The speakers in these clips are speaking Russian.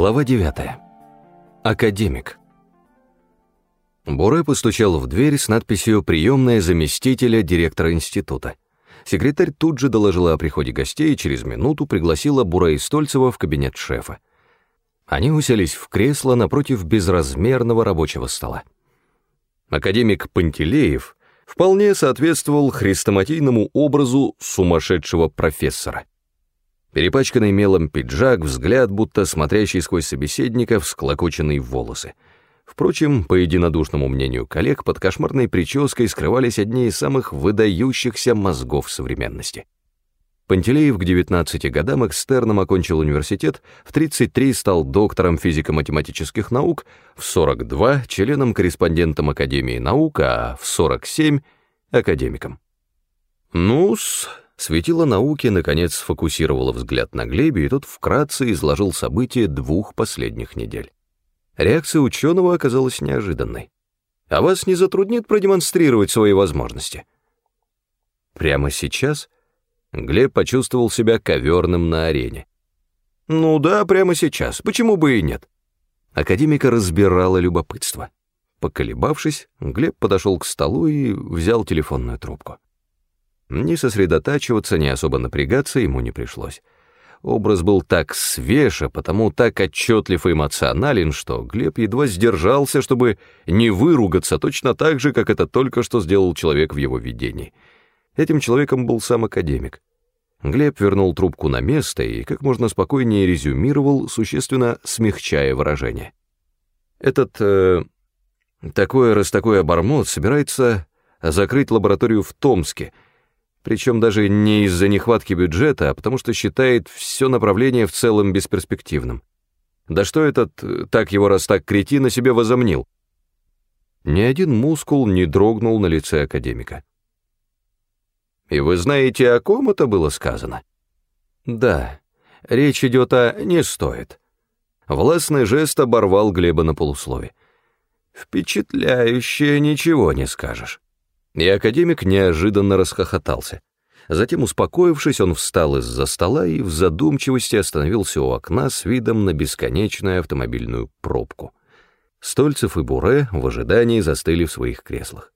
Глава 9. Академик. Буре постучал в дверь с надписью «Приемная заместителя директора института». Секретарь тут же доложила о приходе гостей и через минуту пригласила Буре и Стольцева в кабинет шефа. Они уселись в кресло напротив безразмерного рабочего стола. Академик Пантелеев вполне соответствовал хрестоматийному образу сумасшедшего профессора. Перепачканный мелом пиджак, взгляд, будто смотрящий сквозь собеседника, всклокоченные волосы. Впрочем, по единодушному мнению коллег, под кошмарной прической скрывались одни из самых выдающихся мозгов современности. Пантелеев к 19 годам экстерном окончил университет, в 33 стал доктором физико-математических наук, в 42 — членом-корреспондентом Академии наук, а в 47 — академиком. Ну-с, Светило науки, наконец, сфокусировало взгляд на Глебе, и тот вкратце изложил события двух последних недель. Реакция ученого оказалась неожиданной. «А вас не затруднит продемонстрировать свои возможности?» Прямо сейчас Глеб почувствовал себя коверным на арене. «Ну да, прямо сейчас. Почему бы и нет?» Академика разбирало любопытство. Поколебавшись, Глеб подошел к столу и взял телефонную трубку. Ни сосредотачиваться, ни особо напрягаться ему не пришлось. Образ был так свеж, а потому так отчетлив и эмоционален, что Глеб едва сдержался, чтобы не выругаться точно так же, как это только что сделал человек в его видении. Этим человеком был сам академик. Глеб вернул трубку на место и как можно спокойнее резюмировал, существенно смягчая выражение. Этот... Э, такой раз такой обормот собирается закрыть лабораторию в Томске — причем даже не из-за нехватки бюджета, а потому что считает все направление в целом бесперспективным. Да что этот, так его раз так кретин на себе возомнил? Ни один мускул не дрогнул на лице академика. «И вы знаете, о ком это было сказано?» «Да, речь идет о «не стоит». Властный жест оборвал Глеба на полуслове. «Впечатляюще, ничего не скажешь». И академик неожиданно расхохотался. Затем, успокоившись, он встал из-за стола и в задумчивости остановился у окна с видом на бесконечную автомобильную пробку. Стольцев и Буре в ожидании застыли в своих креслах.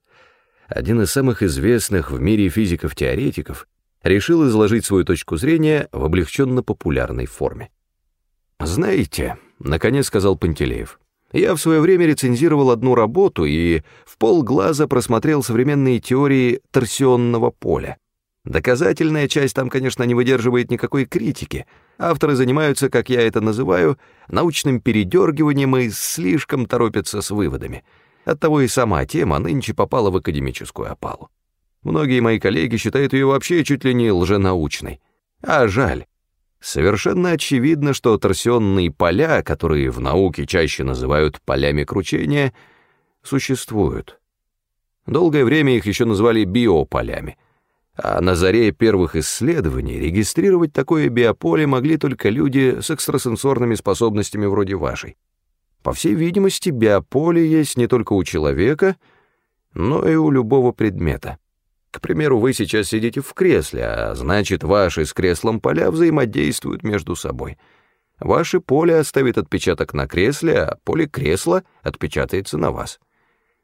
Один из самых известных в мире физиков-теоретиков решил изложить свою точку зрения в облегченно-популярной форме. «Знаете», — наконец сказал Пантелеев, — я в свое время рецензировал одну работу и в полглаза просмотрел современные теории торсионного поля. Доказательная часть там, конечно, не выдерживает никакой критики. Авторы занимаются, как я это называю, научным передергиванием и слишком торопятся с выводами. Оттого и сама тема нынче попала в академическую опалу. Многие мои коллеги считают ее вообще чуть ли не лженаучной. А жаль. Совершенно очевидно, что торсионные поля, которые в науке чаще называют полями кручения, существуют. Долгое время их еще называли биополями, а на заре первых исследований регистрировать такое биополе могли только люди с экстрасенсорными способностями вроде вашей. По всей видимости, биополе есть не только у человека, но и у любого предмета. К примеру, вы сейчас сидите в кресле, а значит, ваши с креслом поля взаимодействуют между собой. Ваше поле оставит отпечаток на кресле, а поле кресла отпечатается на вас.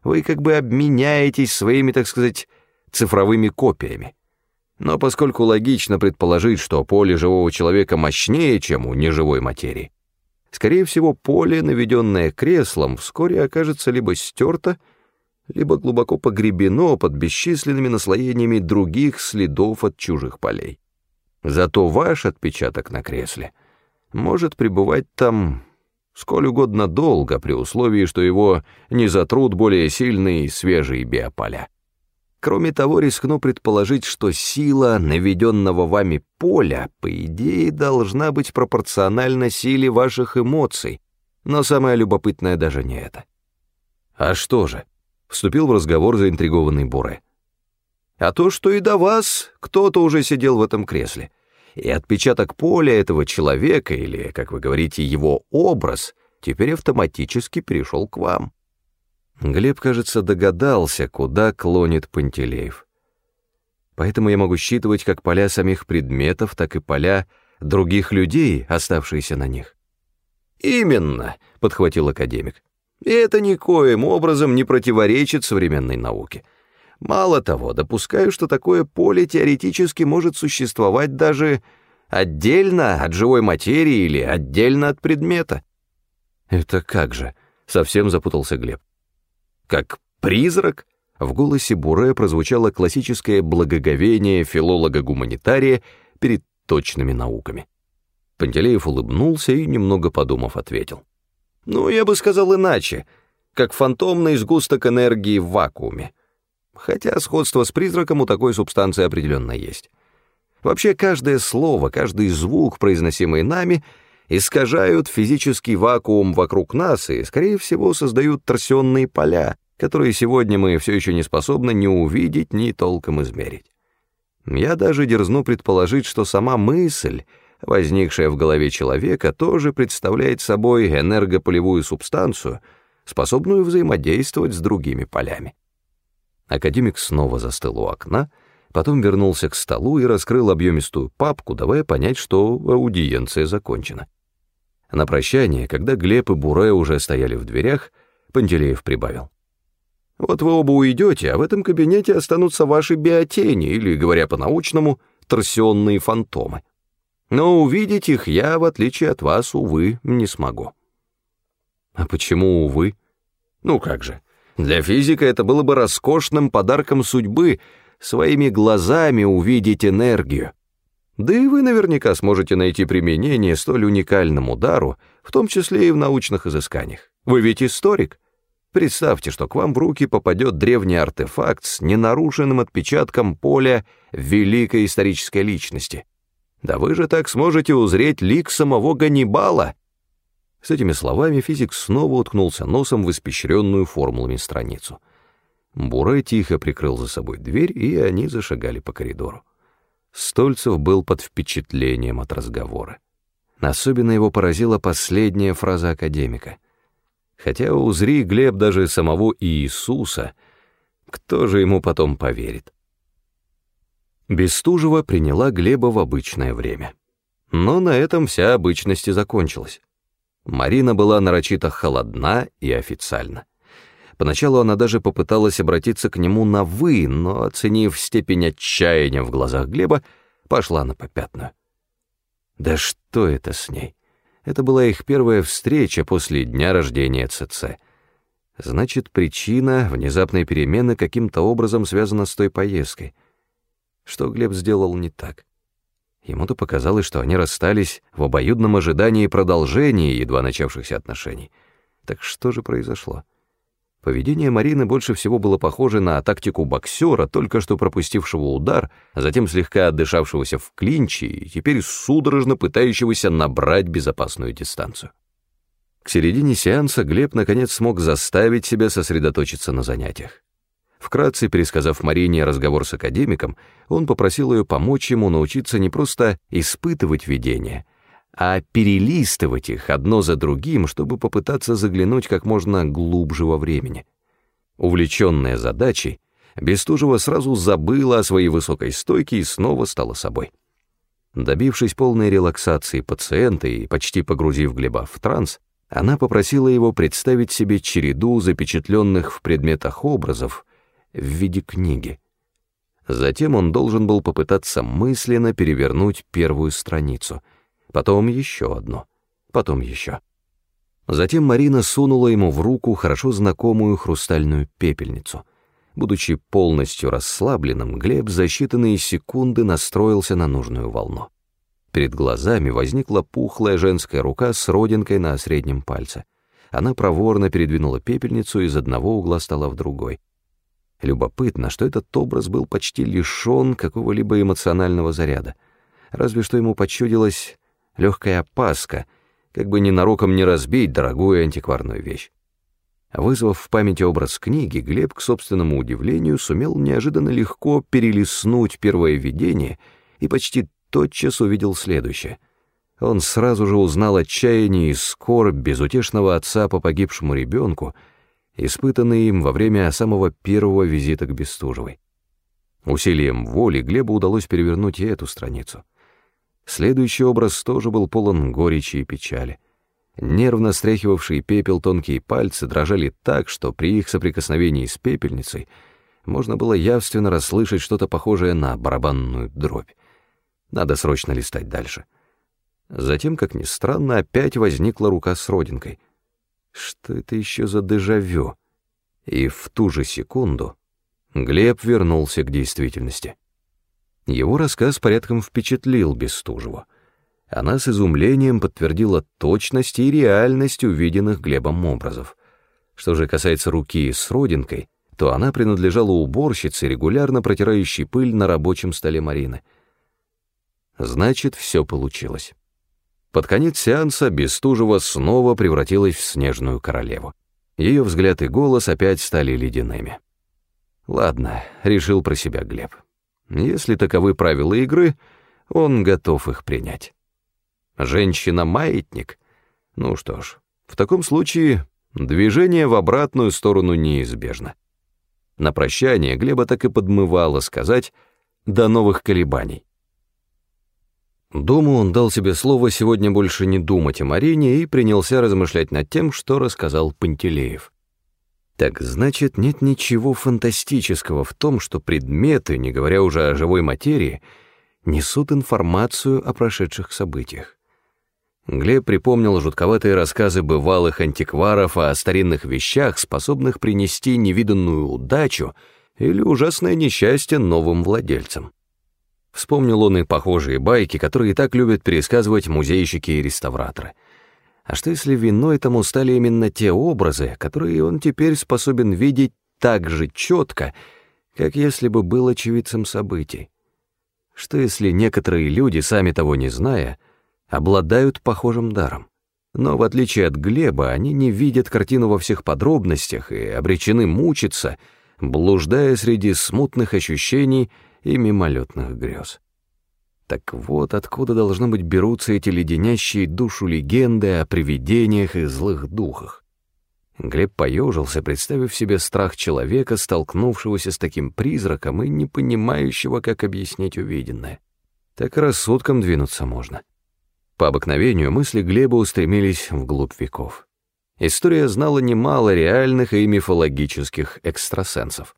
Вы как бы обменяетесь своими, так сказать, цифровыми копиями. Но поскольку логично предположить, что поле живого человека мощнее, чем у неживой материи, скорее всего, поле, наведенное креслом, вскоре окажется либо стерто, либо глубоко погребено под бесчисленными наслоениями других следов от чужих полей. Зато ваш отпечаток на кресле может пребывать там сколь угодно долго, при условии, что его не затрут более сильные и свежие биополя. Кроме того, рискну предположить, что сила наведенного вами поля, по идее, должна быть пропорциональна силе ваших эмоций, но самое любопытное даже не это. А что же? Вступил в разговор заинтригованный Буре. «А то, что и до вас кто-то уже сидел в этом кресле, и отпечаток поля этого человека, или, как вы говорите, его образ, теперь автоматически перешел к вам». Глеб, кажется, догадался, куда клонит Пантелеев. Поэтому я могу считывать как поля самих предметов, так и поля других людей, оставшиеся на них. «Именно», — подхватил академик. «И это никоим образом не противоречит современной науке. Мало того, допускаю, что такое поле теоретически может существовать даже отдельно от живой материи или отдельно от предмета». «Это как же?» — совсем запутался Глеб. «Как призрак?» В голосе Буре прозвучало классическое благоговение филолога-гуманитария перед точными науками. Пантелеев улыбнулся и, немного подумав, ответил. «Ну, я бы сказал иначе, как фантомный сгусток энергии в вакууме. Хотя сходство с призраком у такой субстанции определенно есть. Вообще, каждое слово, каждый звук, произносимый нами, искажают физический вакуум вокруг нас и, скорее всего, создают торсионные поля, которые сегодня мы все еще не способны ни увидеть, ни толком измерить. Я даже дерзну предположить, что сама мысль — возникшая в голове человека, тоже представляет собой энергополевую субстанцию, способную взаимодействовать с другими полями. Академик снова застыл у окна, потом вернулся к столу и раскрыл объемистую папку, давая понять, что аудиенция закончена. На прощание, когда Глеб и Буре уже стояли в дверях, Пантелеев прибавил. «Вот вы оба уйдете, а в этом кабинете останутся ваши биотени, или, говоря по-научному, торсионные фантомы но увидеть их я, в отличие от вас, увы, не смогу. А почему увы? Ну как же, для физика это было бы роскошным подарком судьбы своими глазами увидеть энергию. Да и вы наверняка сможете найти применение столь уникальному дару, в том числе и в научных изысканиях. Вы ведь историк. Представьте, что к вам в руки попадет древний артефакт с ненарушенным отпечатком поля великой исторической личности. Да вы же так сможете узреть лик самого Ганнибала!» С этими словами физик снова уткнулся носом в испещренную формулами страницу. Буре тихо прикрыл за собой дверь, и они зашагали по коридору. Стольцев был под впечатлением от разговора. Особенно его поразила последняя фраза академика. Хотя узри Глеб даже самого Иисуса, кто же ему потом поверит? Бестужева приняла Глеба в обычное время. Но на этом вся обычность и закончилась. Марина была нарочито холодна и официальна. Поначалу она даже попыталась обратиться к нему на «вы», но, оценив степень отчаяния в глазах Глеба, пошла на попятную. Да что это с ней? Это была их первая встреча после дня рождения ЦЦ. Значит, причина внезапной перемены каким-то образом связана с той поездкой — что Глеб сделал не так. Ему-то показалось, что они расстались в обоюдном ожидании продолжения едва начавшихся отношений. Так что же произошло? Поведение Марины больше всего было похоже на тактику боксера, только что пропустившего удар, а затем слегка отдышавшегося в клинче и теперь судорожно пытающегося набрать безопасную дистанцию. К середине сеанса Глеб наконец смог заставить себя сосредоточиться на занятиях. Вкратце пересказав Марине разговор с академиком, он попросил ее помочь ему научиться не просто испытывать видения, а перелистывать их одно за другим, чтобы попытаться заглянуть как можно глубже во времени. Увлеченная задачей, Бестужева сразу забыла о своей высокой стойке и снова стала собой. Добившись полной релаксации пациента и почти погрузив Глеба в транс, она попросила его представить себе череду запечатленных в предметах образов, в виде книги. Затем он должен был попытаться мысленно перевернуть первую страницу, потом еще одну, потом еще. Затем Марина сунула ему в руку хорошо знакомую хрустальную пепельницу. Будучи полностью расслабленным, Глеб за считанные секунды настроился на нужную волну. Перед глазами возникла пухлая женская рука с родинкой на среднем пальце. Она проворно передвинула пепельницу из одного угла стола в другой. Любопытно, что этот образ был почти лишен какого-либо эмоционального заряда. Разве что ему почудилась легкая опаска, как бы ненароком не разбить дорогую антикварную вещь. Вызвав в памяти образ книги, Глеб, к собственному удивлению, сумел неожиданно легко перелистнуть первое видение и почти тотчас увидел следующее. Он сразу же узнал отчаяние и скорбь безутешного отца по погибшему ребенку — испытанный им во время самого первого визита к Бестужевой. Усилием воли Глебу удалось перевернуть и эту страницу. Следующий образ тоже был полон горечи и печали. Нервно стряхивавшие пепел тонкие пальцы дрожали так, что при их соприкосновении с пепельницей можно было явственно расслышать что-то похожее на барабанную дробь. Надо срочно листать дальше. Затем, как ни странно, опять возникла рука с родинкой. Что это еще за дежавю? И в ту же секунду Глеб вернулся к действительности. Его рассказ порядком впечатлил Бестужеву. Она с изумлением подтвердила точность и реальность увиденных Глебом образов. Что же касается руки с родинкой, то она принадлежала уборщице, регулярно протирающей пыль на рабочем столе Марины. Значит, все получилось. Под конец сеанса Бестужева снова превратилась в снежную королеву. Ее взгляд и голос опять стали ледяными. «Ладно», — решил про себя Глеб. Если таковы правила игры, он готов их принять. Женщина-маятник? Ну что ж, в таком случае движение в обратную сторону неизбежно. На прощание Глеба так и подмывало сказать «до новых колебаний». Дома он дал себе слово сегодня больше не думать о Марине и принялся размышлять над тем, что рассказал Пантелеев. Так значит, нет ничего фантастического в том, что предметы, не говоря уже о живой материи, несут информацию о прошедших событиях. Глеб припомнил жутковатые рассказы бывалых антикваров о старинных вещах, способных принести невиданную удачу или ужасное несчастье новым владельцам. Вспомнил он и похожие байки, которые так любят пересказывать музейщики и реставраторы — а что если виной этому стали именно те образы, которые он теперь способен видеть так же четко, как если бы был очевидцем событий? Что если некоторые люди, сами того не зная, обладают похожим даром? Но в отличие от Глеба, они не видят картину во всех подробностях и обречены мучиться, блуждая среди смутных ощущений и мимолетных грез. Так вот откуда, должно быть, берутся эти леденящие душу легенды о привидениях и злых духах. Глеб поежился, представив себе страх человека, столкнувшегося с таким призраком и не понимающего, как объяснить увиденное. Так рассудком двинуться можно. По обыкновению мысли Глеба устремились вглубь веков. История знала немало реальных и мифологических экстрасенсов.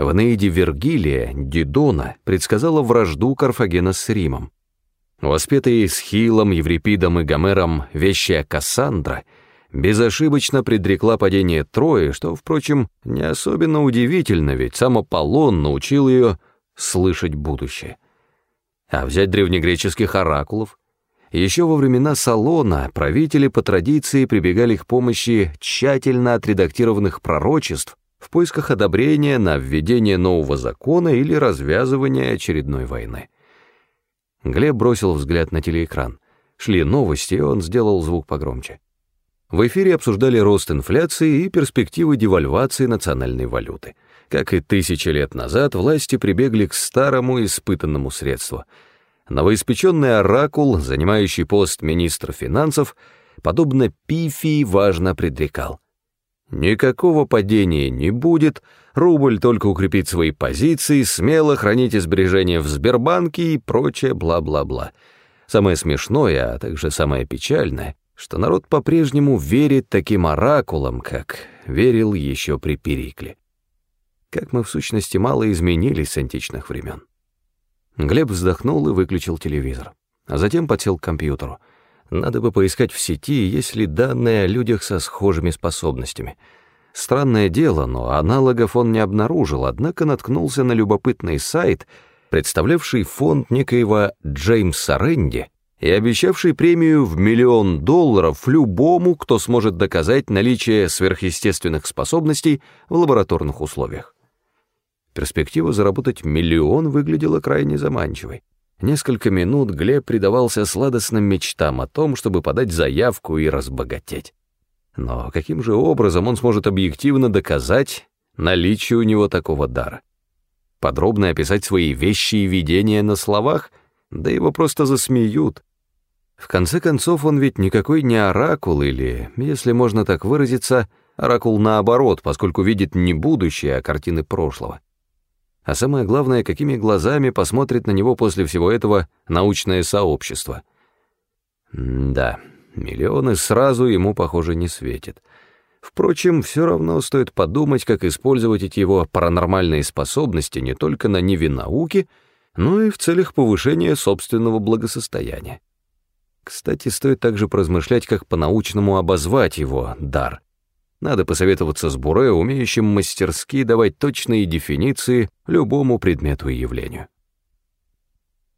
В Энеиде Вергилия Дидона предсказала вражду Карфагена с Римом. Воспетая Схилом, Еврипидом и Гомером вещая Кассандра безошибочно предрекла падение Трои, что, впрочем, не особенно удивительно, ведь сам Аполлон научил ее слышать будущее. А взять древнегреческих оракулов? Еще во времена Салона правители по традиции прибегали к помощи тщательно отредактированных пророчеств, в поисках одобрения на введение нового закона или развязывание очередной войны. Глеб бросил взгляд на телеэкран. Шли новости, и он сделал звук погромче. В эфире обсуждали рост инфляции и перспективы девальвации национальной валюты. Как и тысячи лет назад, власти прибегли к старому испытанному средству. Новоиспеченный оракул, занимающий пост министра финансов, подобно пифии, важно предрекал — Никакого падения не будет, рубль только укрепит свои позиции, смело храните сбережения в Сбербанке и прочее бла-бла-бла. Самое смешное, а также самое печальное, что народ по-прежнему верит таким оракулам, как верил еще при Перикле. Как мы в сущности мало изменились с античных времен. Глеб вздохнул и выключил телевизор, а затем подсел к компьютеру — надо бы поискать в сети, есть ли данные о людях со схожими способностями. Странное дело, но аналогов он не обнаружил, однако наткнулся на любопытный сайт, представлявший фонд некоего Джеймса Рэнди и обещавший премию в миллион долларов любому, кто сможет доказать наличие сверхъестественных способностей в лабораторных условиях. Перспектива заработать миллион выглядела крайне заманчивой. Несколько минут Глеб предавался сладостным мечтам о том, чтобы подать заявку и разбогатеть. Но каким же образом он сможет объективно доказать наличие у него такого дара? Подробно описать свои вещи и видения на словах? Да его просто засмеют. В конце концов, он ведь никакой не оракул или, если можно так выразиться, оракул наоборот, поскольку видит не будущее, а картины прошлого а самое главное, какими глазами посмотрит на него после всего этого научное сообщество. да, миллионы сразу ему, похоже, не светит. Впрочем, все равно стоит подумать, как использовать эти его паранормальные способности не только на ниве науки, но и в целях повышения собственного благосостояния. Кстати, стоит также поразмышлять, как по-научному обозвать его дар. Надо посоветоваться с Буре, умеющим мастерски давать точные дефиниции любому предмету и явлению.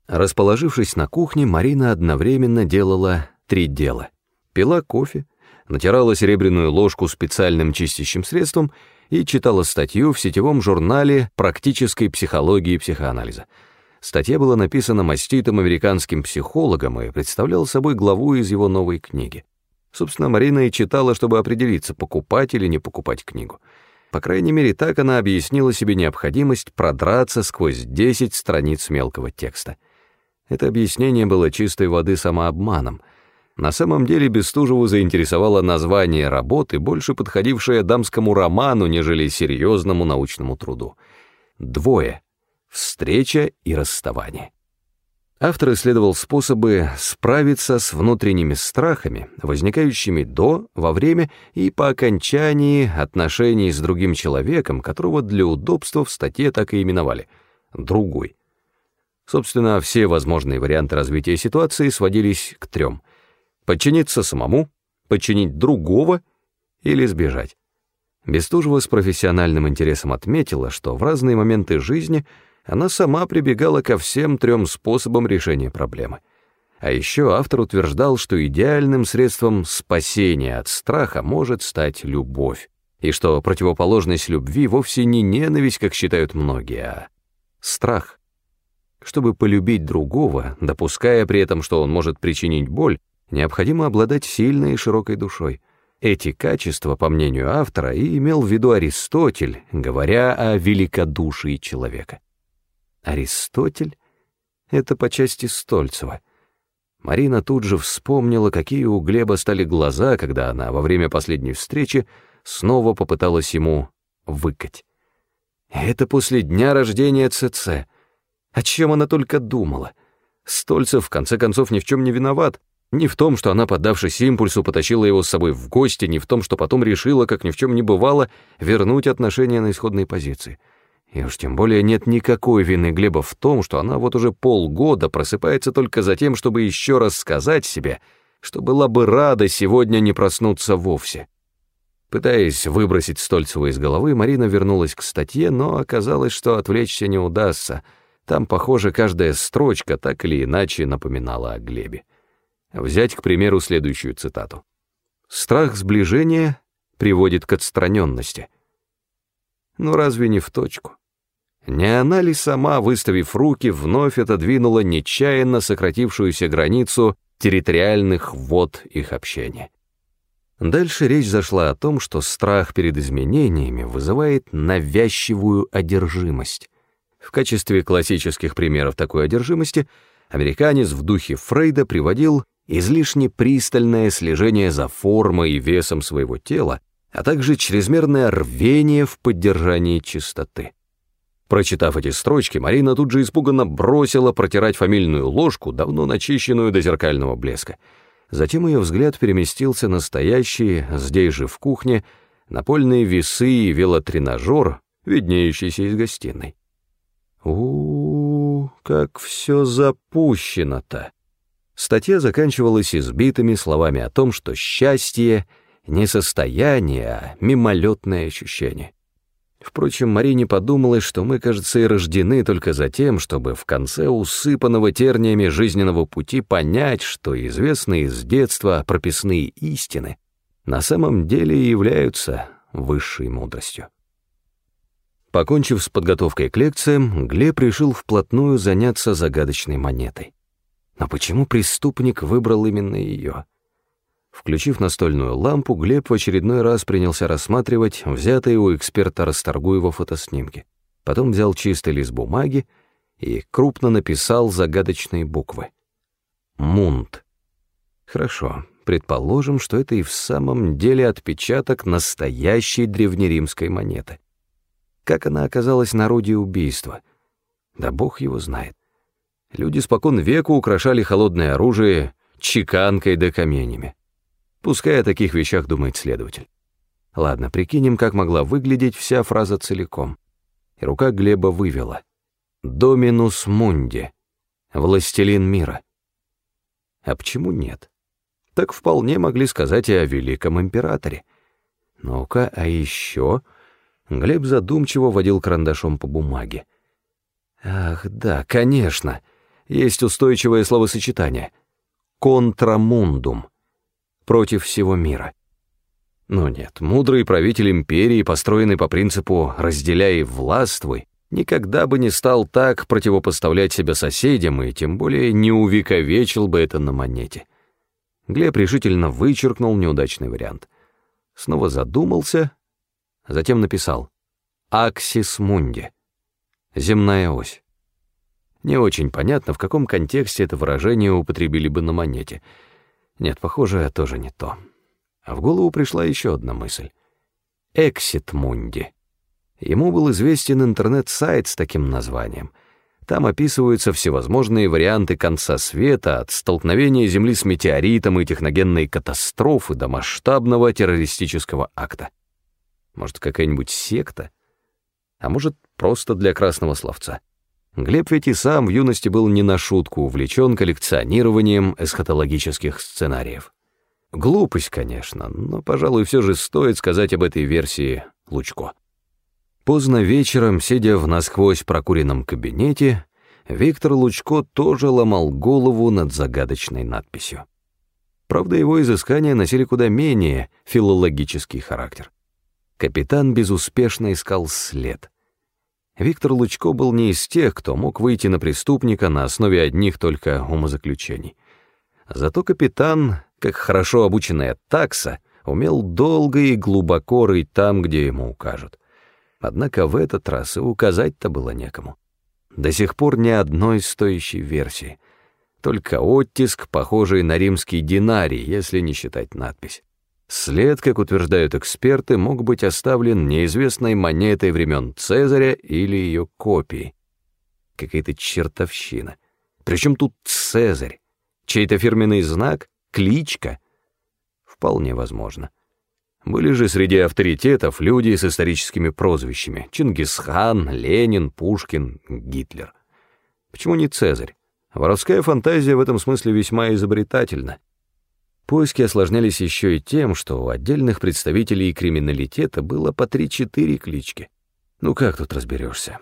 Расположившись на кухне, Марина одновременно делала три дела. Пила кофе, натирала серебряную ложку специальным чистящим средством и читала статью в сетевом журнале практической психологии и психоанализа. Статья была написана маститым американским психологом и представляла собой главу из его новой книги. Собственно, Марина и читала, чтобы определиться, покупать или не покупать книгу. По крайней мере, так она объяснила себе необходимость продраться сквозь 10 страниц мелкого текста. Это объяснение было чистой воды самообманом. На самом деле Бестужеву заинтересовало название работы, больше подходившее дамскому роману, нежели серьезному научному труду. «Двое. Встреча и расставание». Автор исследовал способы справиться с внутренними страхами, возникающими до, во время и по окончании отношений с другим человеком, которого для удобства в статье так и именовали «другой». Собственно, все возможные варианты развития ситуации сводились к трем. Подчиниться самому, подчинить другого или сбежать. Бестужева с профессиональным интересом отметила, что в разные моменты жизни она сама прибегала ко всем трем способам решения проблемы. А еще автор утверждал, что идеальным средством спасения от страха может стать любовь, и что противоположность любви вовсе не ненависть, как считают многие, а страх. Чтобы полюбить другого, допуская при этом, что он может причинить боль, необходимо обладать сильной и широкой душой. Эти качества, по мнению автора, и имел в виду Аристотель, говоря о великодушии человека. Аристотель — это по части Стольцева. Марина тут же вспомнила, какие у Глеба стали глаза, когда она во время последней встречи снова попыталась ему выкать. Это после дня рождения ЦЦ — о чем она только думала? Стольцев, в конце концов, ни в чем не виноват. Ни в том, что она, поддавшись импульсу, потащила его с собой в гости, ни в том, что потом решила, как ни в чем не бывало, вернуть отношения на исходные позиции. И уж тем более нет никакой вины Глеба в том, что она вот уже полгода просыпается только за тем, чтобы еще раз сказать себе, что была бы рада сегодня не проснуться вовсе. Пытаясь выбросить Стольцева из головы, Марина вернулась к статье, но оказалось, что отвлечься не удастся — там, похоже, каждая строчка так или иначе напоминала о Глебе. Взять, к примеру, следующую цитату. «Страх сближения приводит к отстраненности». Ну разве не в точку? Не она ли сама, выставив руки, вновь отодвинула нечаянно сократившуюся границу территориальных вод их общения? Дальше речь зашла о том, что страх перед изменениями вызывает навязчивую одержимость. В качестве классических примеров такой одержимости американец в духе Фрейда приводил излишне пристальное слежение за формой и весом своего тела, а также чрезмерное рвение в поддержании чистоты. Прочитав эти строчки, Марина тут же испуганно бросила протирать фамильную ложку, давно начищенную до зеркального блеска. Затем ее взгляд переместился на стоящие, здесь же в кухне, напольные весы и велотренажер, виднеющийся из гостиной у, -у, как все запущено-то!» Статья заканчивалась избитыми словами о том, что счастье — не состояние, а мимолетное ощущение. Впрочем, Марине подумалось, что мы, кажется, и рождены только за тем, чтобы в конце усыпанного терниями жизненного пути понять, что известные с детства прописные истины на самом деле являются высшей мудростью. Покончив с подготовкой к лекциям, Глеб решил вплотную заняться загадочной монетой. Но почему преступник выбрал именно ее? Включив настольную лампу, Глеб в очередной раз принялся рассматривать взятые у эксперта Расторгуева фотоснимки. Потом взял чистый лист бумаги и крупно написал загадочные буквы. «Мунт». Хорошо, предположим, что это и в самом деле отпечаток настоящей древнеримской монеты. Как она оказалась на роде убийства? Да бог его знает. Люди спокон веку украшали холодное оружие чеканкой да каменями. Пускай о таких вещах думает следователь. Ладно, прикинем, как могла выглядеть вся фраза целиком. И рука Глеба вывела. «Доминус мунди» — «Властелин мира». А почему нет? Так вполне могли сказать и о великом императоре. Ну-ка, а еще... Глеб задумчиво водил карандашом по бумаге. Ах, да, конечно. Есть устойчивое словосочетание. Контрамундум. Против всего мира. Но нет, мудрый правитель империи, построенный по принципу «разделяй и властвуй», никогда бы не стал так противопоставлять себя соседям и тем более не увековечил бы это на монете. Глеб решительно вычеркнул неудачный вариант. Снова задумался, затем написал «Аксис Мунди» — земная ось. Не очень понятно, в каком контексте это выражение употребили бы на монете. Нет, похоже, тоже не то. А в голову пришла еще одна мысль. «Эксит Мунди». Ему был известен интернет-сайт с таким названием. Там описываются всевозможные варианты конца света, от столкновения Земли с метеоритом и техногенной катастрофы до масштабного террористического акта. Может, какая-нибудь секта? А может, просто для красного словца? Глеб ведь и сам в юности был не на шутку увлечен коллекционированием эсхатологических сценариев. Глупость, конечно, но, пожалуй, все же стоит сказать об этой версии Лучко. Поздно вечером, сидя в насквозь прокуренном кабинете, Виктор Лучко тоже ломал голову над загадочной надписью. Правда, его изыскания носили куда менее филологический характер. Капитан безуспешно искал след. Виктор Лучко был не из тех, кто мог выйти на преступника на основе одних только умозаключений. Зато капитан, как хорошо обученная такса, умел долго и глубоко рыть там, где ему укажут. Однако в этот раз и указать-то было некому. До сих пор ни одной стоящей версии. Только оттиск, похожий на римский динарий, если не считать надпись. След, как утверждают эксперты, мог быть оставлен неизвестной монетой времен Цезаря или ее копией. Какая-то чертовщина. Причем тут Цезарь? Чей-то фирменный знак? Кличка? Вполне возможно. Были же среди авторитетов люди с историческими прозвищами. Чингисхан, Ленин, Пушкин, Гитлер. Почему не Цезарь? Воровская фантазия в этом смысле весьма изобретательна. Поиски осложнялись еще и тем, что у отдельных представителей криминалитета было по 3-4 клички. Ну как тут разберешься?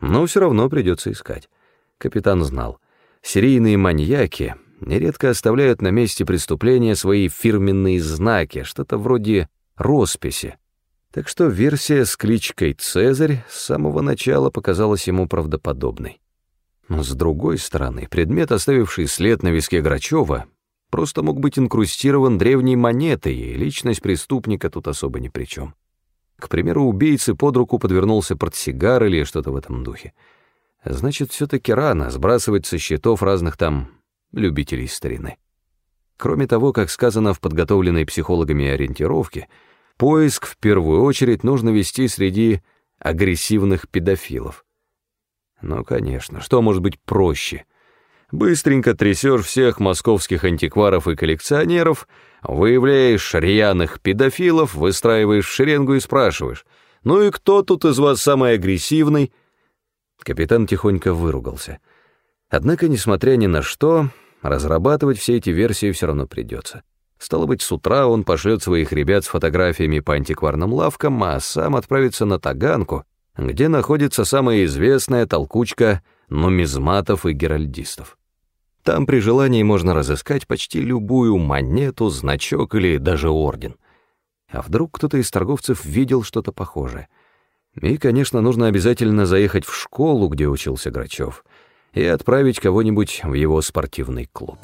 Но все равно придется искать. Капитан знал. Серийные маньяки нередко оставляют на месте преступления свои фирменные знаки, что-то вроде росписи. Так что версия с кличкой «Цезарь» с самого начала показалась ему правдоподобной. Но с другой стороны, предмет, оставивший след на виске Грачева, просто мог быть инкрустирован древней монетой, и личность преступника тут особо ни при чем. К примеру, убийце под руку подвернулся портсигар или что-то в этом духе. Значит, все-таки рано сбрасывать со счетов разных там любителей старины. Кроме того, как сказано в подготовленной психологами ориентировке, поиск в первую очередь нужно вести среди агрессивных педофилов. Ну, конечно, что может быть проще? Быстренько трясешь всех московских антикваров и коллекционеров, выявляешь рьяных педофилов, выстраиваешь шеренгу и спрашиваешь, «Ну и кто тут из вас самый агрессивный?» Капитан тихонько выругался. Однако, несмотря ни на что, разрабатывать все эти версии все равно придется. Стало быть, с утра он пошлет своих ребят с фотографиями по антикварным лавкам, а сам отправится на Таганку, где находится самая известная толкучка нумизматов и геральдистов. Там при желании можно разыскать почти любую монету, значок или даже орден. А вдруг кто-то из торговцев видел что-то похожее? И, конечно, нужно обязательно заехать в школу, где учился Грачев — и отправить кого-нибудь в его спортивный клуб.